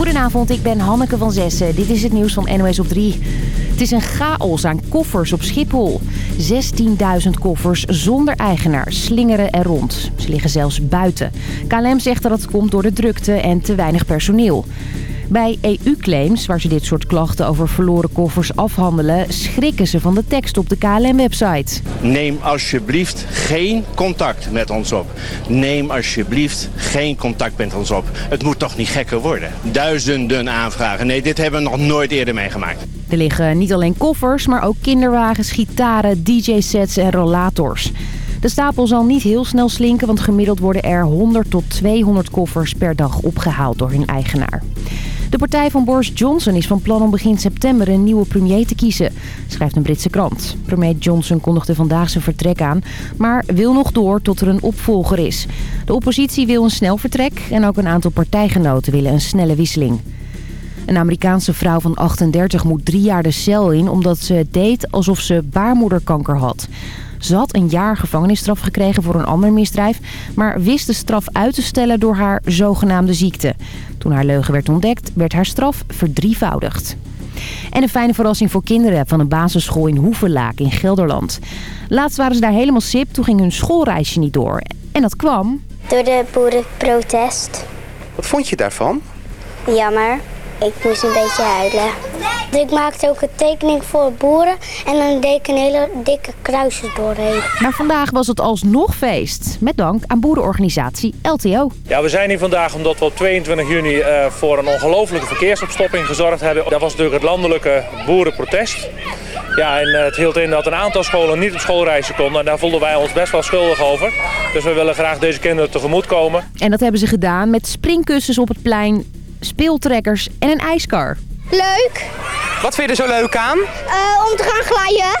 Goedenavond, ik ben Hanneke van Zessen. Dit is het nieuws van NOS op 3. Het is een chaos aan koffers op Schiphol. 16.000 koffers zonder eigenaar slingeren er rond. Ze liggen zelfs buiten. KLM zegt dat het komt door de drukte en te weinig personeel. Bij EU-claims, waar ze dit soort klachten over verloren koffers afhandelen... schrikken ze van de tekst op de KLM-website. Neem alsjeblieft geen contact met ons op. Neem alsjeblieft geen contact met ons op. Het moet toch niet gekker worden. Duizenden aanvragen. Nee, dit hebben we nog nooit eerder meegemaakt. Er liggen niet alleen koffers, maar ook kinderwagens, gitaren, dj-sets en rollators. De stapel zal niet heel snel slinken, want gemiddeld worden er 100 tot 200 koffers per dag opgehaald door hun eigenaar. De partij van Boris Johnson is van plan om begin september een nieuwe premier te kiezen, schrijft een Britse krant. Premier Johnson kondigde vandaag zijn vertrek aan, maar wil nog door tot er een opvolger is. De oppositie wil een snel vertrek en ook een aantal partijgenoten willen een snelle wisseling. Een Amerikaanse vrouw van 38 moet drie jaar de cel in omdat ze deed alsof ze baarmoederkanker had. Ze had een jaar gevangenisstraf gekregen voor een ander misdrijf... maar wist de straf uit te stellen door haar zogenaamde ziekte. Toen haar leugen werd ontdekt, werd haar straf verdrievoudigd. En een fijne verrassing voor kinderen van een basisschool in Hoevelaak in Gelderland. Laatst waren ze daar helemaal sip, toen ging hun schoolreisje niet door. En dat kwam... Door de boerenprotest. Wat vond je daarvan? Jammer. Ik moest een beetje huilen. Ik maakte ook een tekening voor boeren en dan deed ik een hele dikke kruisjes doorheen. Maar vandaag was het alsnog feest. Met dank aan boerenorganisatie LTO. Ja, we zijn hier vandaag omdat we op 22 juni uh, voor een ongelofelijke verkeersopstopping gezorgd hebben. Dat was natuurlijk het landelijke boerenprotest. Ja, en uh, het hield in dat een aantal scholen niet op schoolreizen konden. En daar voelden wij ons best wel schuldig over. Dus we willen graag deze kinderen tegemoet komen. En dat hebben ze gedaan met springkussens op het plein, speeltrekkers en een ijskar. Leuk. Wat vind je er zo leuk aan? Uh, om te gaan glijden.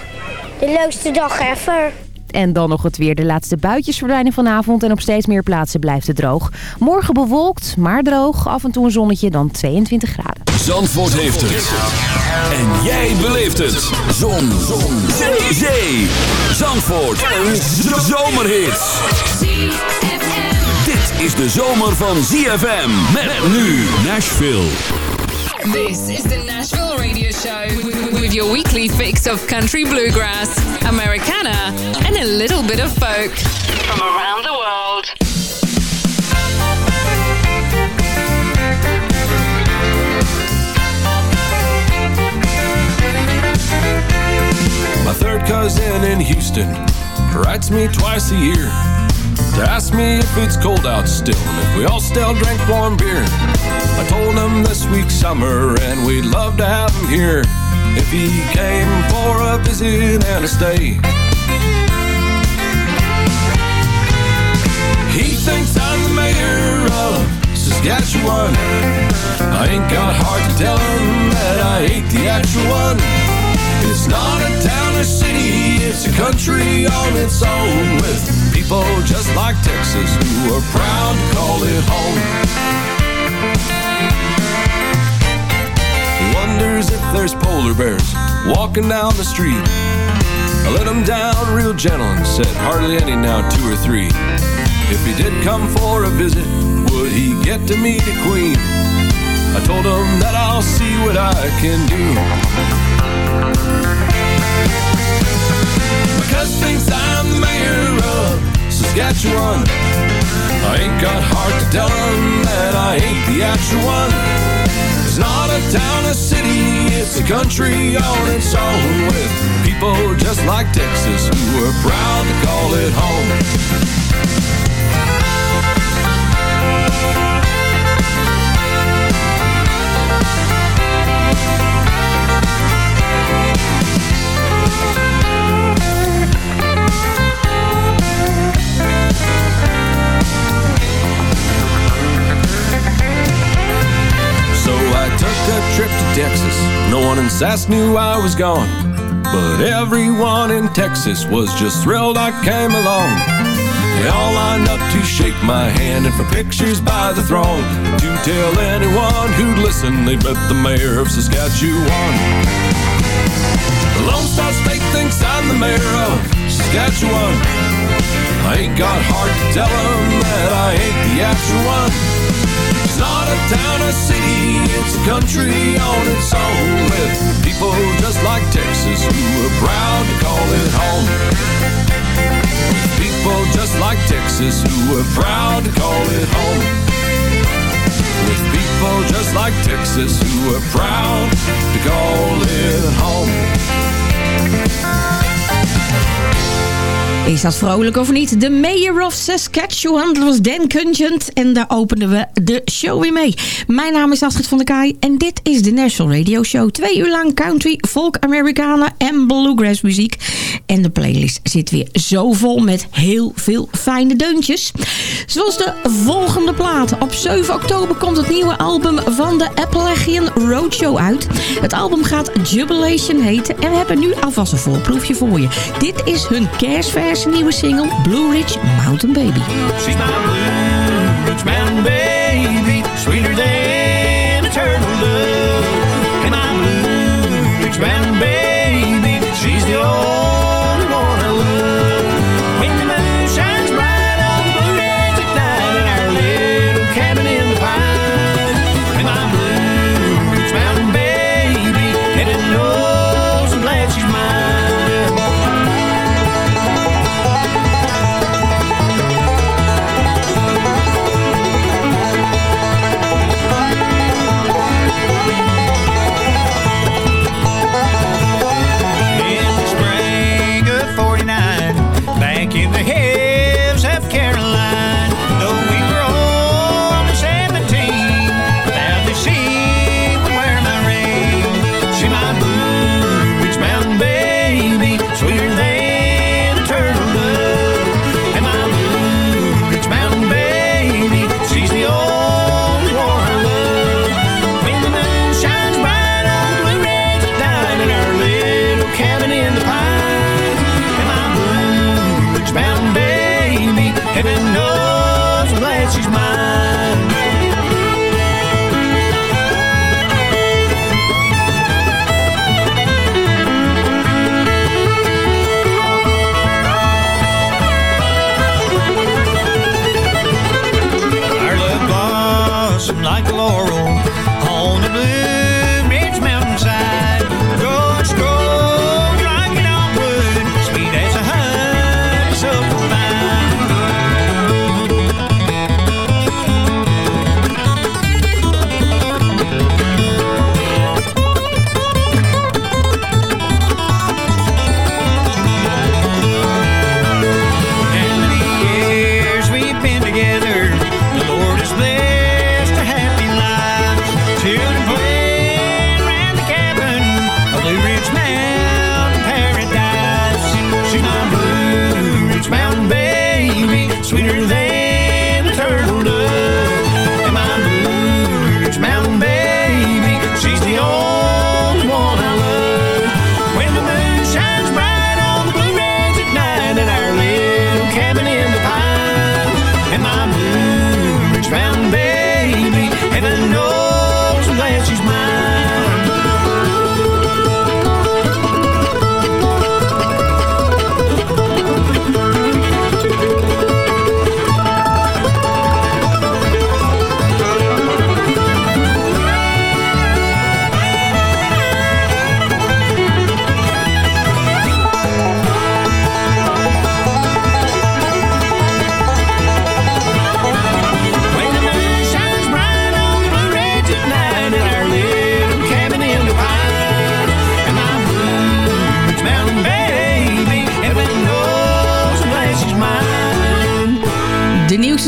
De leukste dag ever. En dan nog het weer. De laatste buitjes verdwijnen vanavond en op steeds meer plaatsen blijft het droog. Morgen bewolkt, maar droog. Af en toe een zonnetje, dan 22 graden. Zandvoort heeft het. En jij beleeft het. Zon. Zon. Zee. Zee. Zandvoort. Een zomerhit. Dit is de zomer van ZFM. Met nu Nashville. This is the Nashville Radio Show with your weekly fix of country bluegrass, Americana, and a little bit of folk from around the world. My third cousin in Houston writes me twice a year to ask me if it's cold out still and if we all still drink warm beer. I told him this week's summer and we'd love to have him here if he came for a visit and a stay. He thinks I'm the mayor of Saskatchewan. I ain't got heart to tell him that I ain't the actual one. It's not a town or city, it's a country on its own with people just like Texas who are proud to call it home. He wonders if there's polar bears walking down the street. I let him down real gentle and said hardly any now, two or three. If he did come for a visit, would he get to meet a queen? I told him that I'll see what I can do. My cousin thinks I'm the mayor of Saskatchewan. I ain't got heart to tell him that I ain't the actual one. It's not a town or city, it's a country on its own with people just like Texas who are proud to call it home. Took a trip to Texas. No one in Sass knew I was gone. But everyone in Texas was just thrilled I came along. They all lined up to shake my hand and for pictures by the throng. To tell anyone who'd listen, they'd bet the mayor of Saskatchewan. The Lone Star State thinks I'm the mayor of Saskatchewan. I ain't got heart to tell them that I ain't the actual one. Not a town or city, it's a country on its own with people just like Texas who are proud to call it home. People just like Texas who are proud to call it home. With people just like Texas who are proud to call it home. Is dat vrolijk of niet? De Mayor of Saskatchewan, dat was Dan Cungent. En daar openden we de show weer mee. Mijn naam is Astrid van der Kaai en dit is de National Radio Show. Twee uur lang country, folk, Americana en bluegrass muziek. En de playlist zit weer zo vol met heel veel fijne deuntjes. Zoals de volgende platen. Op 7 oktober komt het nieuwe album van de Appalachian Roadshow uit. Het album gaat Jubilation heten en we hebben nu alvast een voorproefje voor je. Dit is hun kerstversie zijn nieuwe single Blue Ridge Mountain Baby. She's Blue Mountain Baby, sweeter than laurel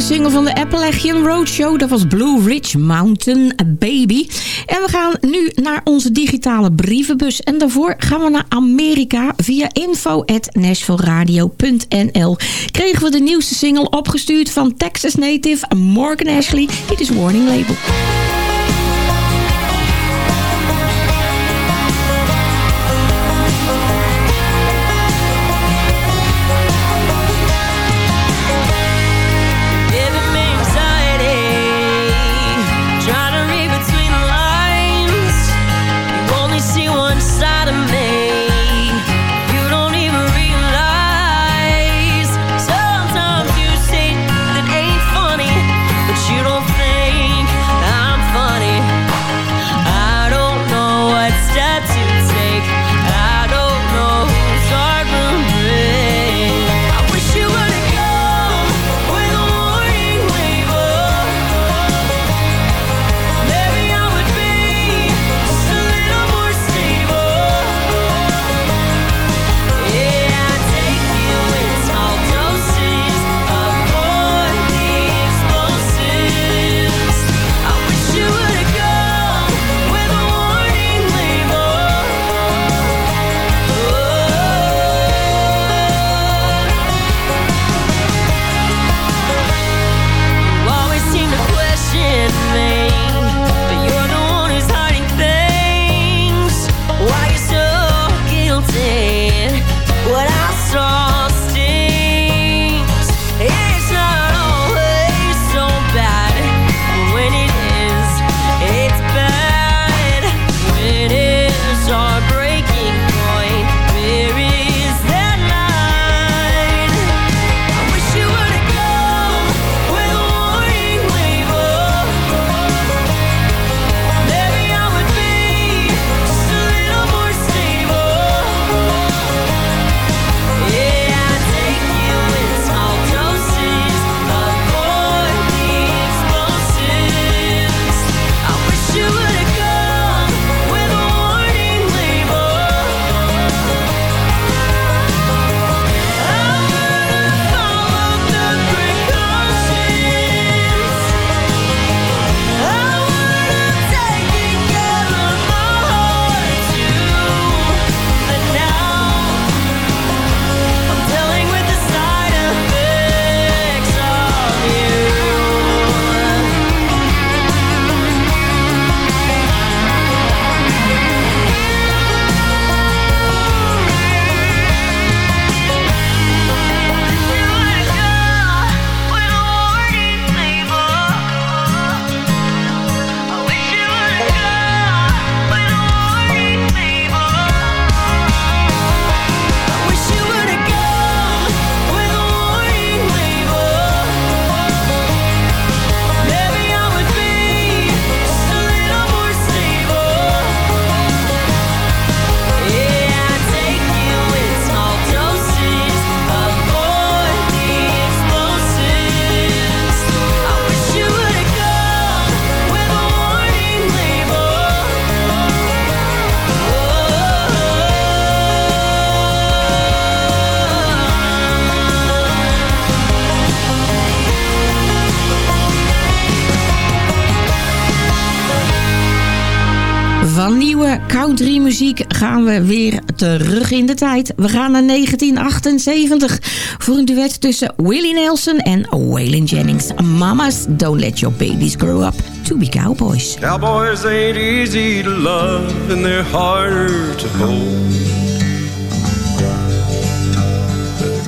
single van de Appalachian Roadshow, dat was Blue Ridge Mountain Baby. En we gaan nu naar onze digitale brievenbus. En daarvoor gaan we naar Amerika via info.nashvilleradio.nl. Kregen we de nieuwste single opgestuurd van Texas native Morgan Ashley. Dit is Warning Label. Muziek gaan we weer terug in de tijd. We gaan naar 1978 voor een duet tussen Willie Nelson en Waylon Jennings. Mamas, don't let your babies grow up to be cowboys. Cowboys ain't easy to love and they're harder to hold.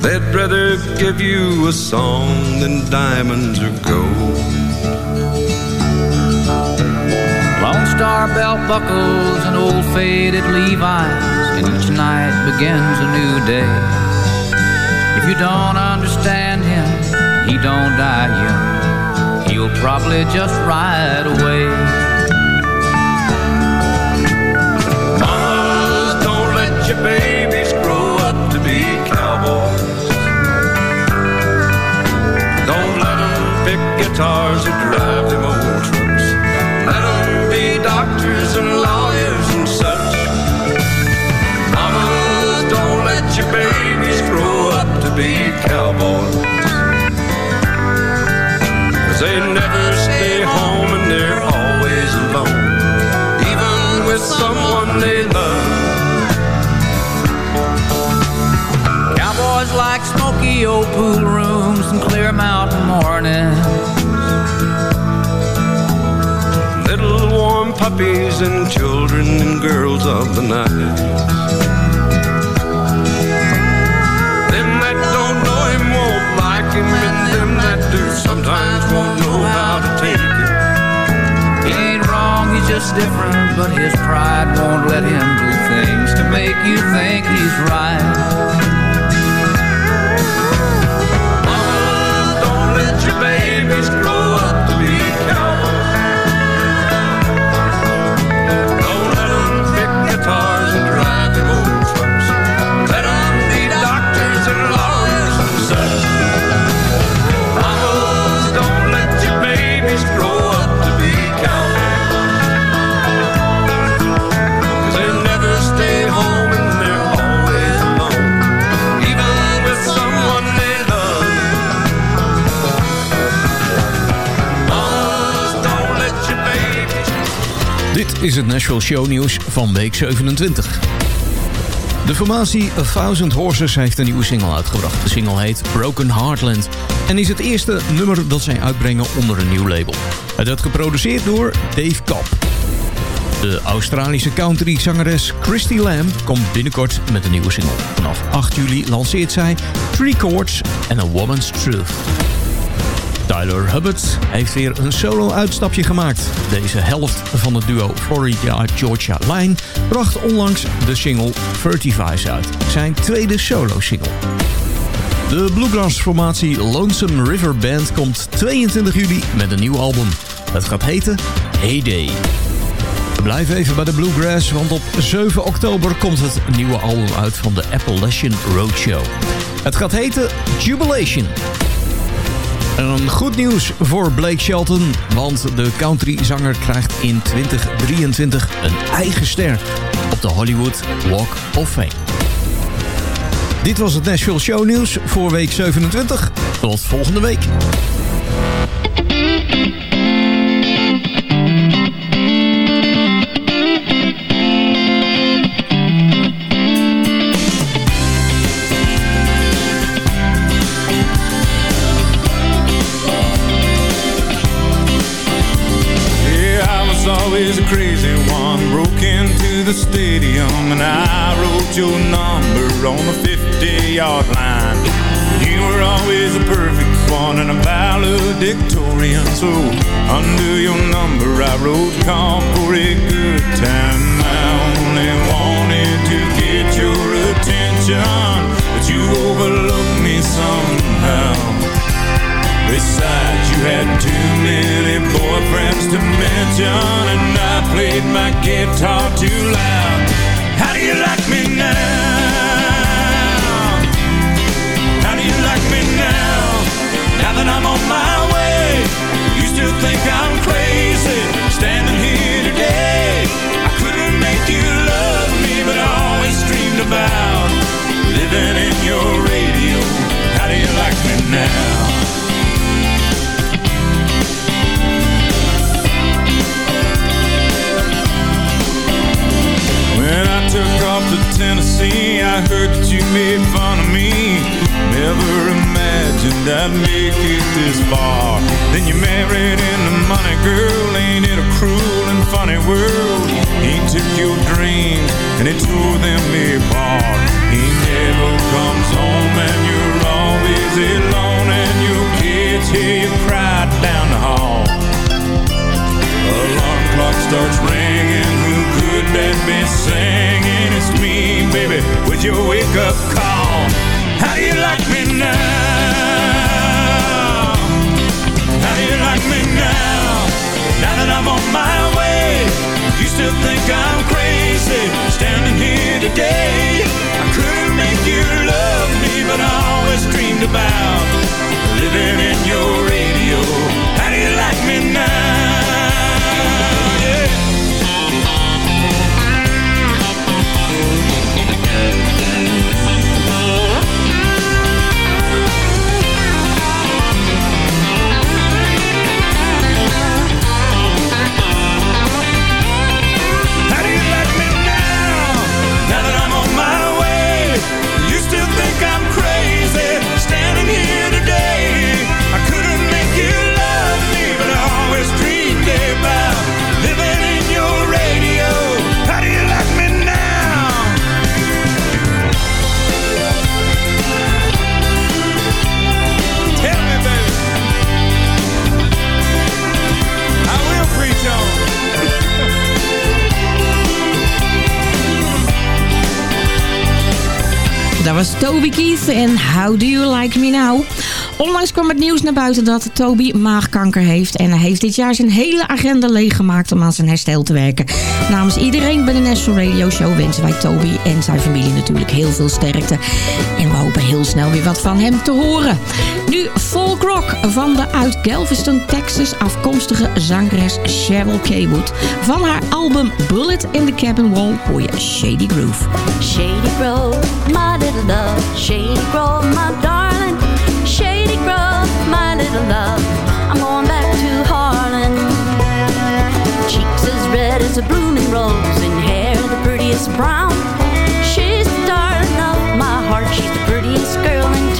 They'd rather give you a song than diamonds or gold. Star belt buckles and old faded Levi's, and each night begins a new day. If you don't understand him, he don't die young. He'll probably just ride away. Mamas, don't let your babies grow up to be cowboys. Don't let them pick guitars or drive them old be cowboys. Cause they never stay home and they're always alone. Even with someone they love. Cowboys like smoky old pool rooms and clear mountain mornings. Little warm puppies and children and girls of the night. Sometimes won't know how to take it. He ain't wrong, he's just different, but his pride won't let him do things to make you think he's right. Mama, don't let your babies Nashville Show Nieuws van week 27. De formatie A Thousand Horses heeft een nieuwe single uitgebracht. De single heet Broken Heartland en is het eerste nummer dat zij uitbrengen onder een nieuw label. Het werd geproduceerd door Dave Cobb. De Australische country-zangeres Christy Lamb komt binnenkort met een nieuwe single. Vanaf 8 juli lanceert zij Three Chords and A Woman's Truth. Tyler Hubbard heeft weer een solo-uitstapje gemaakt. Deze helft van het duo Florida Georgia Line bracht onlangs de single 35 uit. Zijn tweede solo-single. De bluegrass-formatie Lonesome River Band komt 22 juli met een nieuw album. Het gaat heten Heyday. Blijven even bij de bluegrass, want op 7 oktober komt het nieuwe album uit van de Appalachian Roadshow. Het gaat heten Jubilation. En goed nieuws voor Blake Shelton, want de countryzanger krijgt in 2023 een eigen ster op de Hollywood Walk of Fame. Dit was het Nashville Show Nieuws voor week 27. Tot volgende week. Always a crazy one. Broke into the stadium and I wrote your number on the 50 yard line. You were always a perfect one and a valedictorian. So under your number I wrote call for a good time. I only wanted to get your attention, but you overlooked me somehow. Besides, you had too many boyfriends to mention, and I played my guitar too loud. How do you like me now? How do you like me now? Now that I'm on my way, you still think I'm crazy standing here today. I couldn't make you love me, but I always dreamed about living in your radio. How do you like me now? Off to Tennessee, I heard that you made fun of me. Never imagined I'd make it this far. Then you married into money, girl. Ain't it a cruel and funny world? He took your dreams and he tore them apart. He never comes home and you're always alone and your kids hear you cry down the hall. Alarm clock starts ringing. Who could that be singing? It's me, baby, with your wake up call. How do you like me now? How do you like me now? Now that I'm on my way, you still think I'm crazy? Standing here today, I couldn't make you love me, but I always dreamed about living in your radio. How do you like me now? Was Toby Keith en How Do You Like Me Now? Onlangs kwam het nieuws naar buiten dat Toby maagkanker heeft. En hij heeft dit jaar zijn hele agenda leeggemaakt om aan zijn herstel te werken. Namens iedereen bij de National Radio Show wensen wij Toby en zijn familie natuurlijk heel veel sterkte. En we hopen heel snel weer wat van hem te horen. Nu folk rock van de uit Galveston, Texas afkomstige zangeres Cheryl Kaywood. Van haar album Bullet in the Cabin Wall hoor je Shady Groove. Shady Grove, my little love. Shady Grove, my. My little love. I'm going back to Harlan. Cheeks as red as a blooming rose, and hair the prettiest brown. She's the darling of my heart. She's the prettiest girl in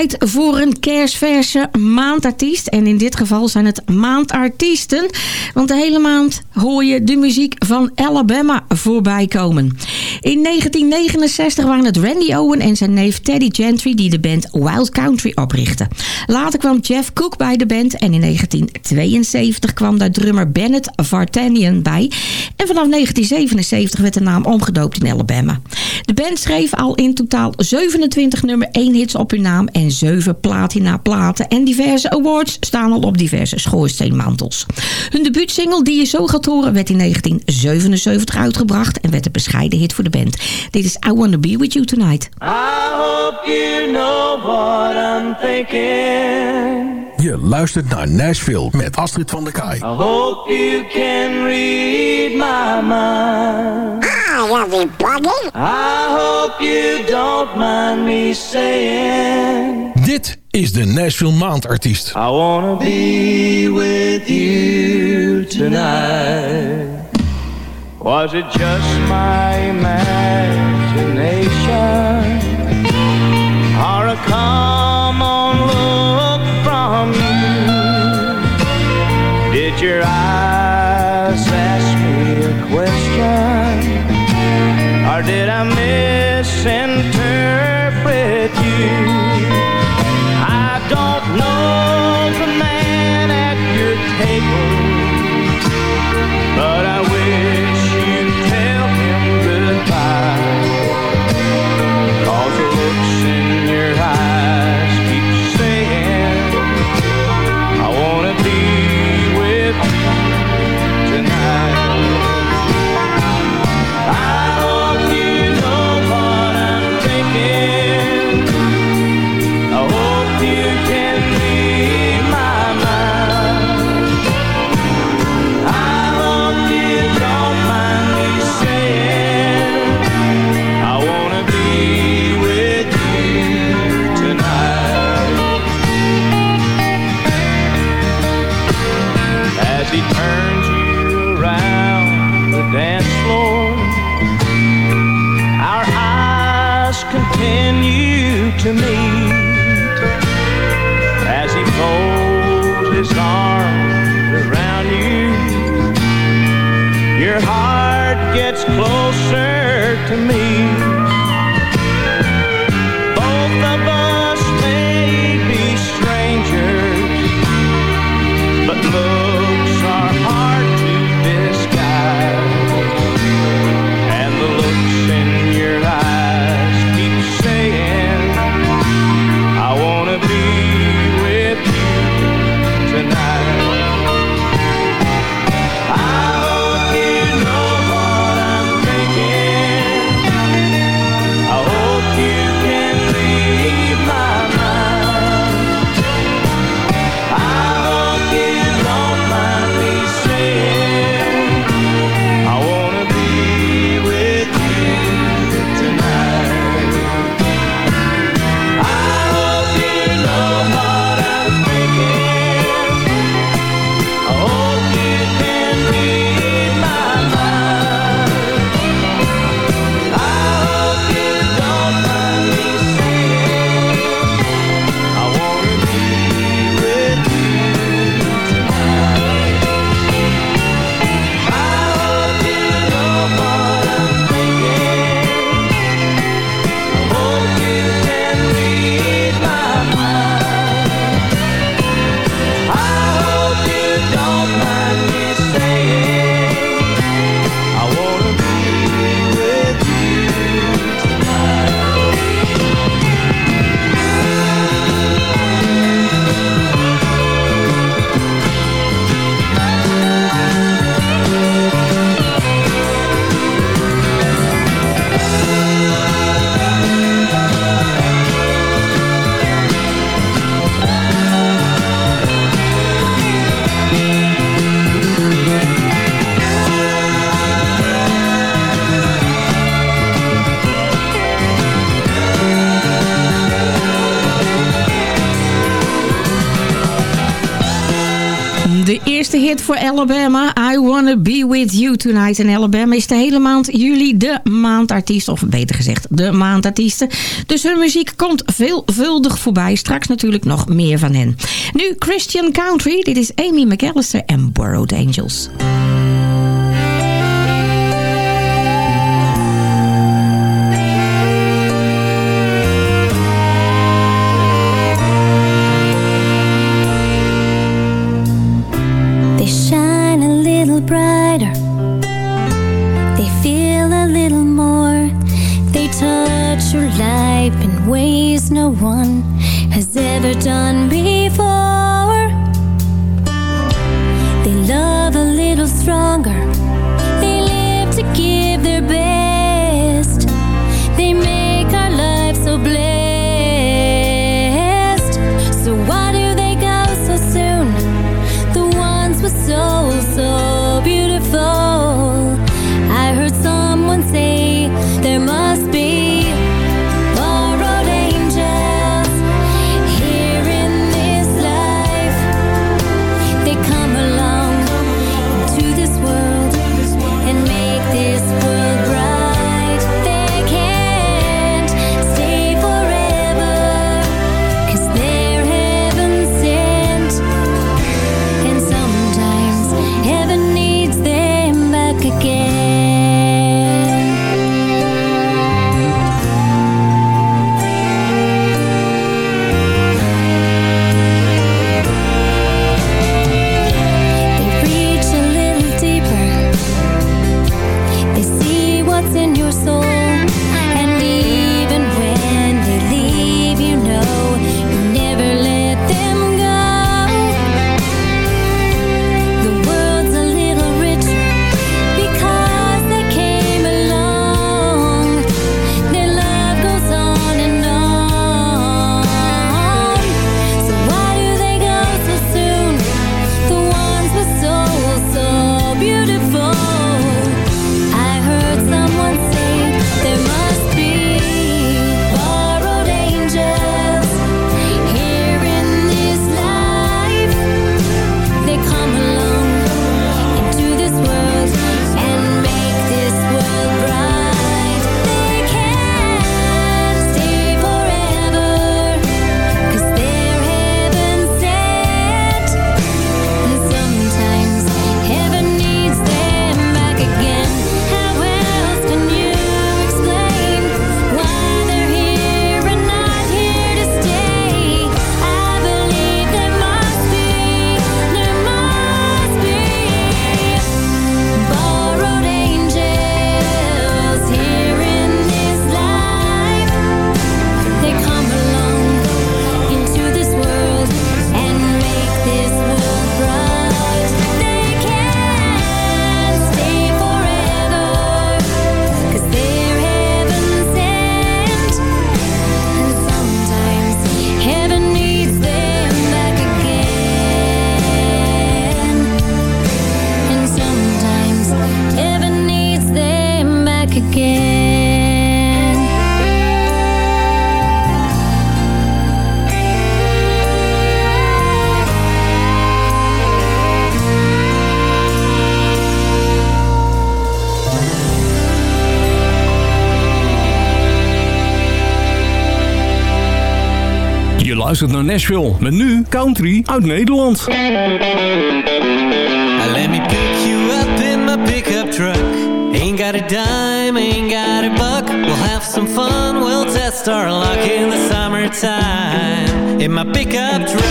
tijd voor een kerstverse maandartiest. En in dit geval zijn het maandartiesten. Want de hele maand hoor je de muziek van Alabama voorbij komen. In 1969 waren het Randy Owen en zijn neef Teddy Gentry die de band Wild Country oprichtten. Later kwam Jeff Cook bij de band en in 1972 kwam daar drummer Bennett Vartanian bij. En vanaf 1977 werd de naam omgedoopt in Alabama. De band schreef al in totaal 27 nummer 1 hits op hun naam en 7 platina platen en diverse awards staan al op diverse schoorsteenmantels. Hun debuutsingle Die je zo gaat horen werd in 1977 uitgebracht en werd een bescheiden hit voor de band. Dit is I Wanna Be With You Tonight. I hope you know what I'm thinking. Je luistert naar Nashville met Astrid van der Kaai. I hope you can read my mind. Ja, die bugging. I hope you don't mind me saying. Dit is de Nashville Maandartiest. I wanna be with you tonight. Was it just my imagination? Or a common look from you? Did your eyes Did I misinterpret you? I don't know the man at your table, but I wish to me. Alabama, I Wanna Be With You Tonight. En Alabama is de hele maand juli de maandartiest. Of beter gezegd, de maandartiesten. Dus hun muziek komt veelvuldig voorbij. Straks natuurlijk nog meer van hen. Nu Christian Country. Dit is Amy McAllister en Borrowed Angels. geluisterd naar Nashville. Met nu country uit Nederland. Let me pick you up in my pickup truck. Ain't got a dime, ain't got a buck. We'll have some fun, we'll test our luck in the summertime. In my pickup truck.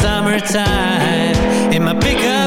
summertime. In my pickup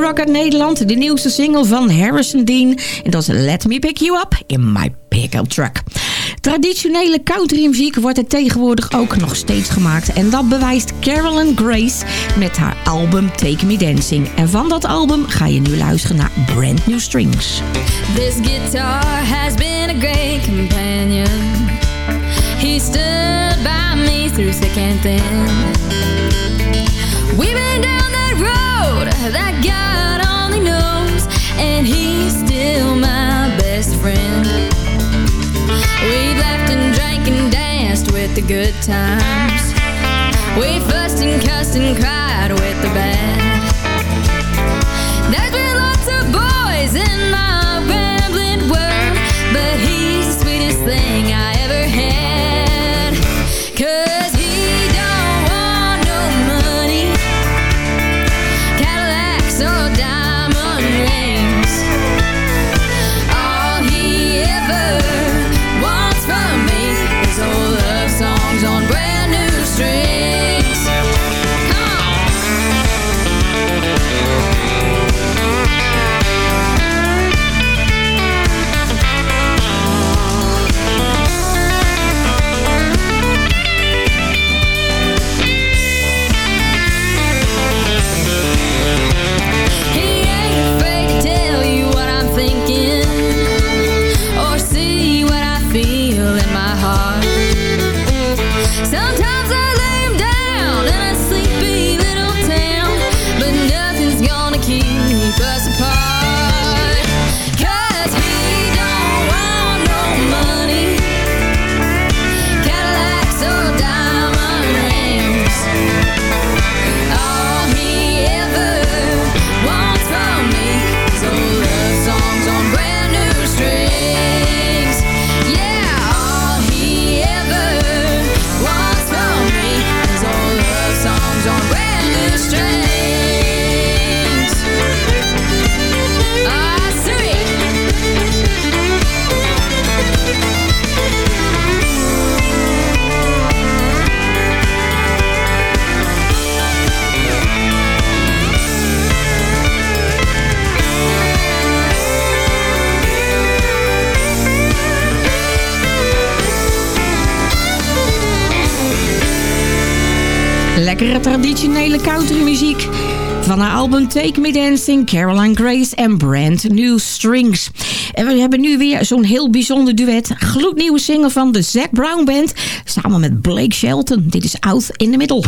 rock uit Nederland. De nieuwste single van Harrison Dean. En dat is Let Me Pick You Up in My Pickup Truck. Traditionele countrymuziek wordt er tegenwoordig ook nog steeds gemaakt. En dat bewijst Carolyn Grace met haar album Take Me Dancing. En van dat album ga je nu luisteren naar Brand New Strings. This guitar has been a great companion. Stood by me through thick and thin. Down that that God only knows, and he's still my best friend. We've laughed and drank and danced with the good times. We fussed and cussed and cried with the bad. Lekkere traditionele countrymuziek. Van haar album Take Me Dancing, Caroline Grace en Brand New Strings. En we hebben nu weer zo'n heel bijzonder duet. Gloednieuwe single van de Zac Brown Band. Samen met Blake Shelton. Dit is Out in the Middle.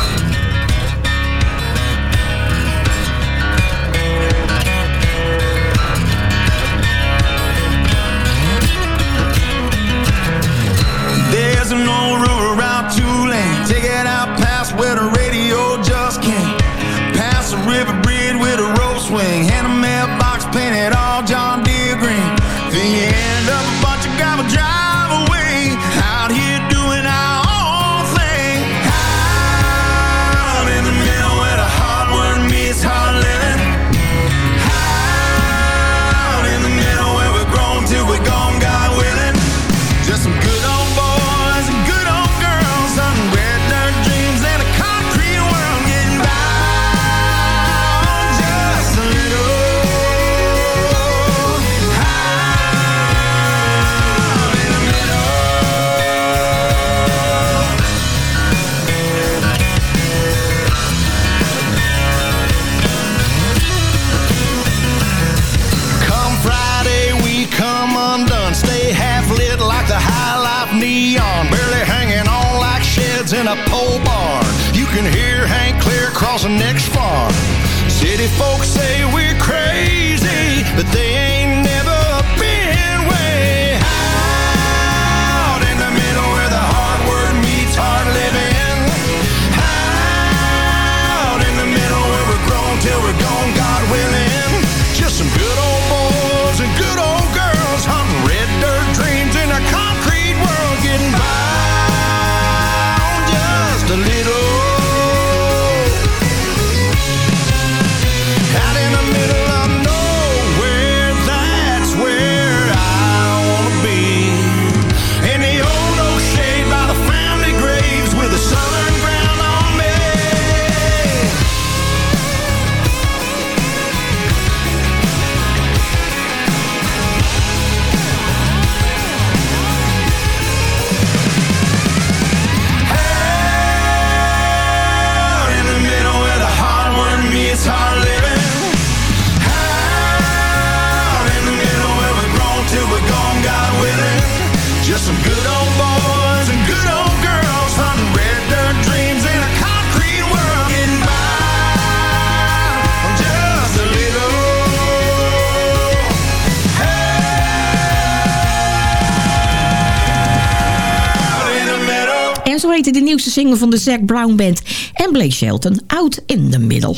Van de Zac Brown Band en Blake Shelton, Out in the Middle.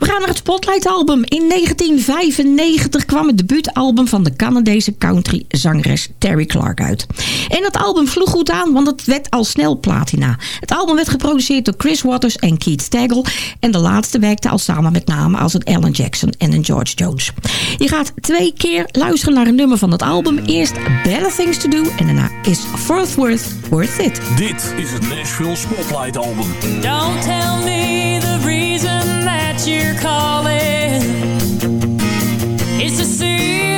We gaan naar het Spotlight album. In 1995 kwam het debuutalbum van de Canadese country zangeres Terry Clark uit. En dat album sloeg goed aan, want het werd al snel platina. Het album werd geproduceerd door Chris Waters en Keith Stagel. En de laatste werkte al samen met namen als een Alan Jackson en een George Jones. Je gaat twee keer luisteren naar een nummer van het album. Eerst Better Things to Do en daarna is Fort Worth Worth It. Dit is het Nashville Spotlight Album. Don't tell me the reason that you're calling. Is to see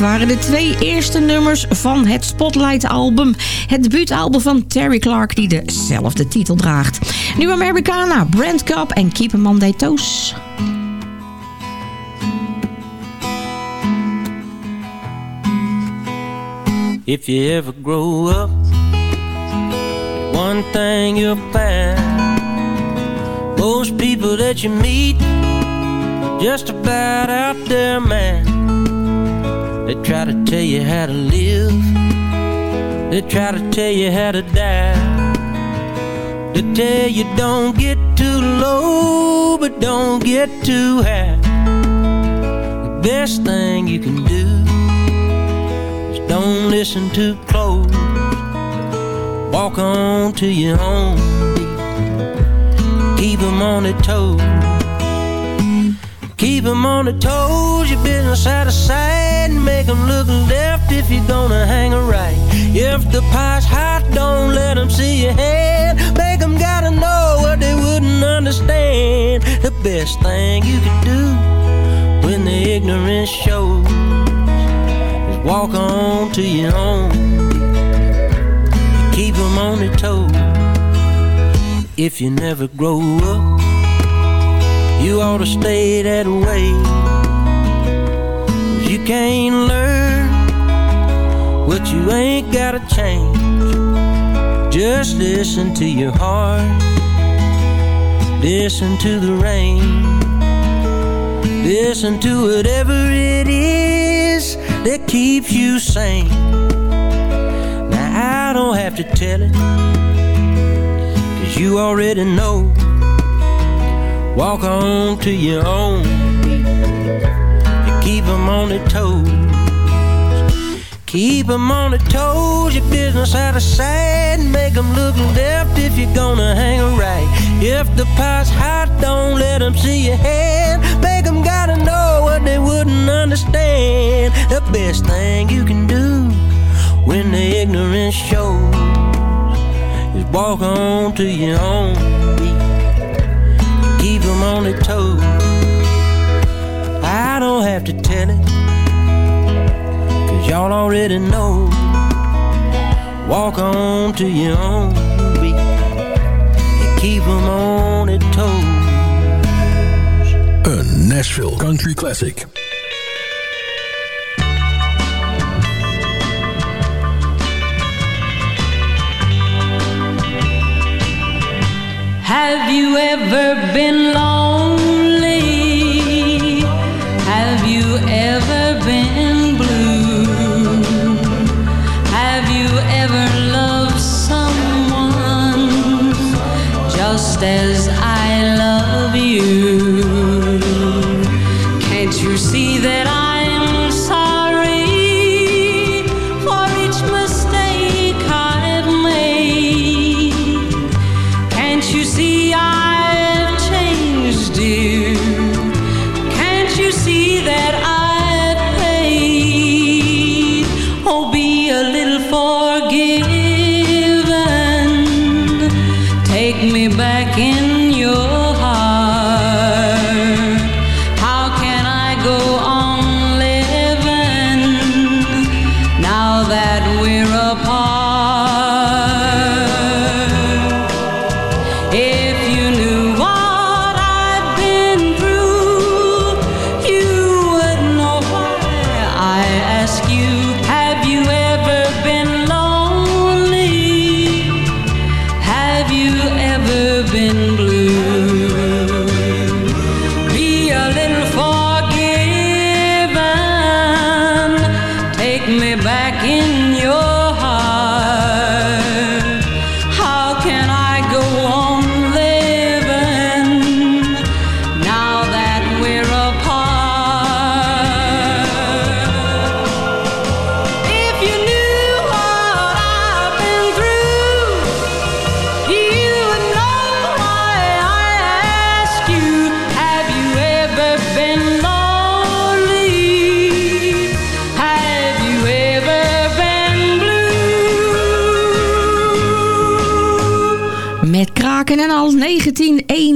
waren de twee eerste nummers van het Spotlight-album. Het debuutalbum van Terry Clark die dezelfde titel draagt. Nu Americana, Brand Cup en Keep on their toes. If you ever grow up, one thing you'll find most people that you meet just about out their mind. They try to tell you how to live, they try to tell you how to die. They tell you don't get too low, but don't get too high. The best thing you can do is don't listen too close. Walk on to your own. Keep 'em on their toes. Keep 'em on their toes. Your business out of sight. And make 'em look left if you're gonna hang a right. If the pie's hot, don't let 'em see your hand. Make 'em gotta know what they wouldn't understand. The best thing you can do when the ignorance shows is walk on to your own. Keep 'em on their toes. If you never grow up, you ought to stay that way. 'Cause you can't learn what you ain't gotta change. Just listen to your heart. Listen to the rain. Listen to whatever it is that keeps you sane. Now I don't have to tell it. as you already know. Walk on to your own and keep 'em on their toes. Keep 'em on their toes, your business out of sight. Make 'em look left if you're gonna hang right. If the pie's hot, don't let 'em see your hand. Make 'em gotta know what they wouldn't understand. The best thing you can do when the ignorance shows is walk on to your own beat. Keep 'em on their toes. I don't have to tell it Cause y'all already know Walk on to your own beat And keep 'em on their toes Een Nashville Country Classic. Have you ever been lonely? Have you ever been blue? Have you ever loved someone just as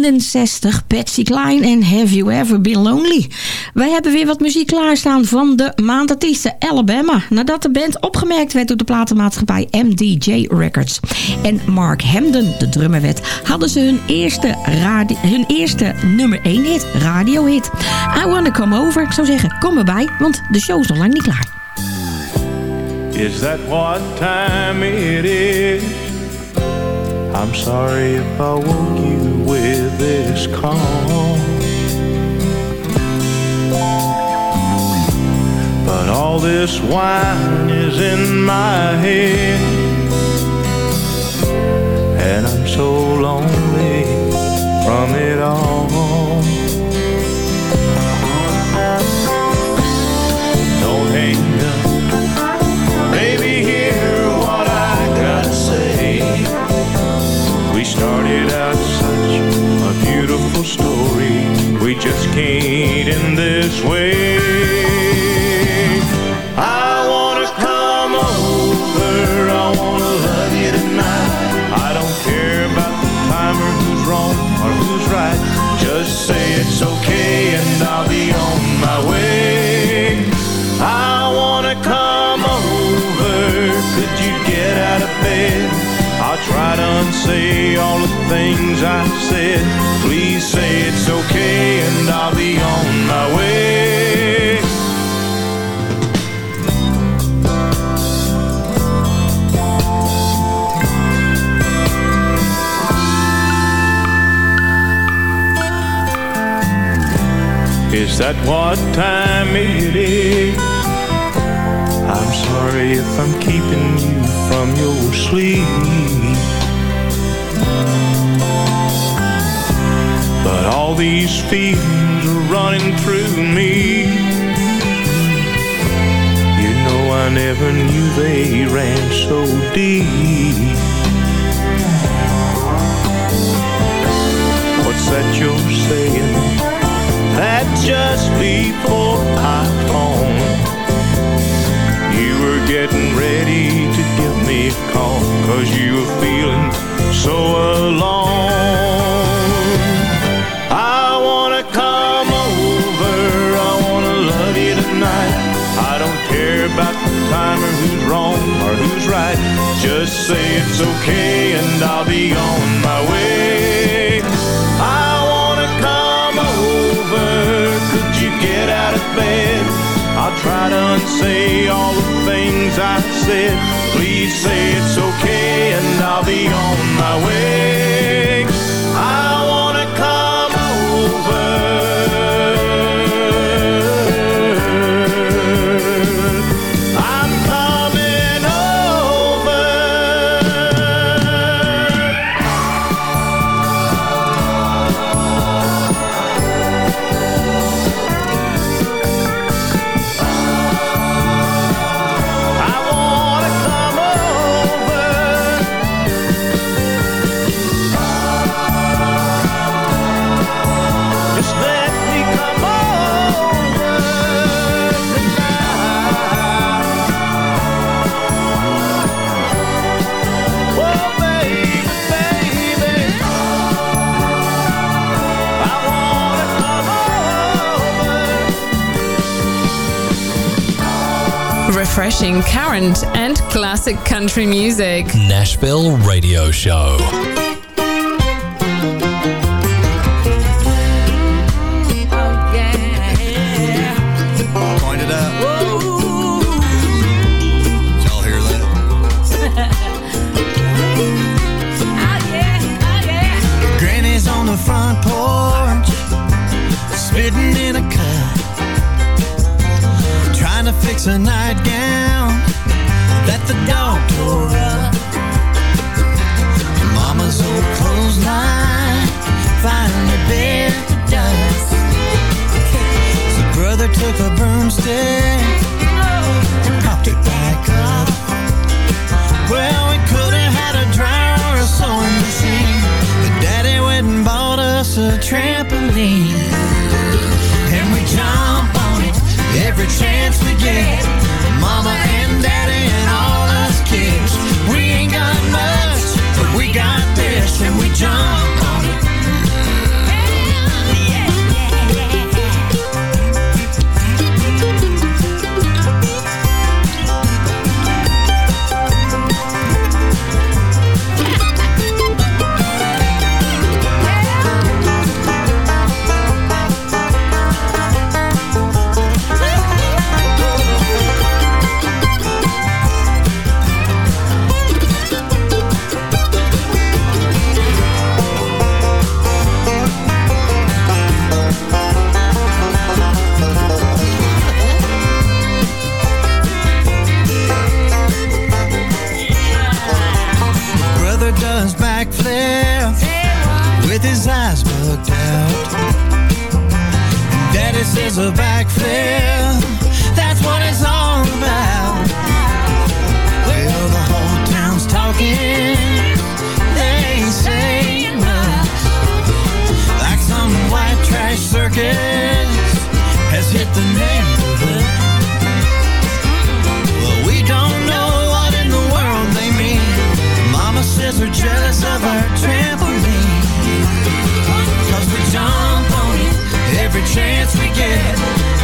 1961, Patsy Cline en Have You Ever Been Lonely. Wij hebben weer wat muziek klaarstaan van de maandartiesten Alabama. Nadat de band opgemerkt werd door de platenmaatschappij MDJ Records. En Mark Hamden, de drummer werd, hadden ze hun eerste, hun eerste nummer 1 hit, radiohit. I Wanna Come Over. Ik zou zeggen, kom erbij, want de show is nog lang niet klaar. Is that what time it is? I'm sorry if I woke you with this call. But all this wine is in my head. And I'm so lonely from it all. Story. We just can't end this way. I wanna come over. I wanna love you tonight. I don't care about the time or who's wrong or who's right. Just say it's okay and I'll be on my way. Things I said. Please say it's okay and I'll be on my way. Is that what time it is? I'm sorry if I'm keeping you from your sleep. All these feelings are running through me. You know I never knew they ran so deep. What's that you're saying? That just before I phone You were getting ready to give me a call Cause you were feeling so alone Just say it's okay and I'll be on my way. I wanna come over. Could you get out of bed? I'll try to unsay all the things I said. Please say it's okay and I'll be on my way Refreshing current and classic country music. Nashville Radio Show. Point it up. Y'all hear that? Granny's on the front porch, spitting in a cup, trying to fix a nightgown that the dog tore up. Mama's old clothesline finally bit the dust. So brother took a broomstick and propped it back up. Well, we could have had a dryer or a sewing machine, but Daddy went and bought us a trampoline. And we jump on it every chance we get. Mama and Daddy and all us kids. We ain't got much, but we got this, and we jump Daddy a backflip, that's what it's all about. Well, the whole town's talking, they saying much. Like some white trash circus has hit the neighborhood. Well, we don't know what in the world they mean. Mama says we're jealous of our trampoline. Chance we get.